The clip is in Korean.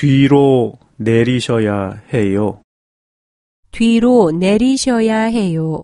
뒤로 내리셔야 해요. 뒤로 내리셔야 해요.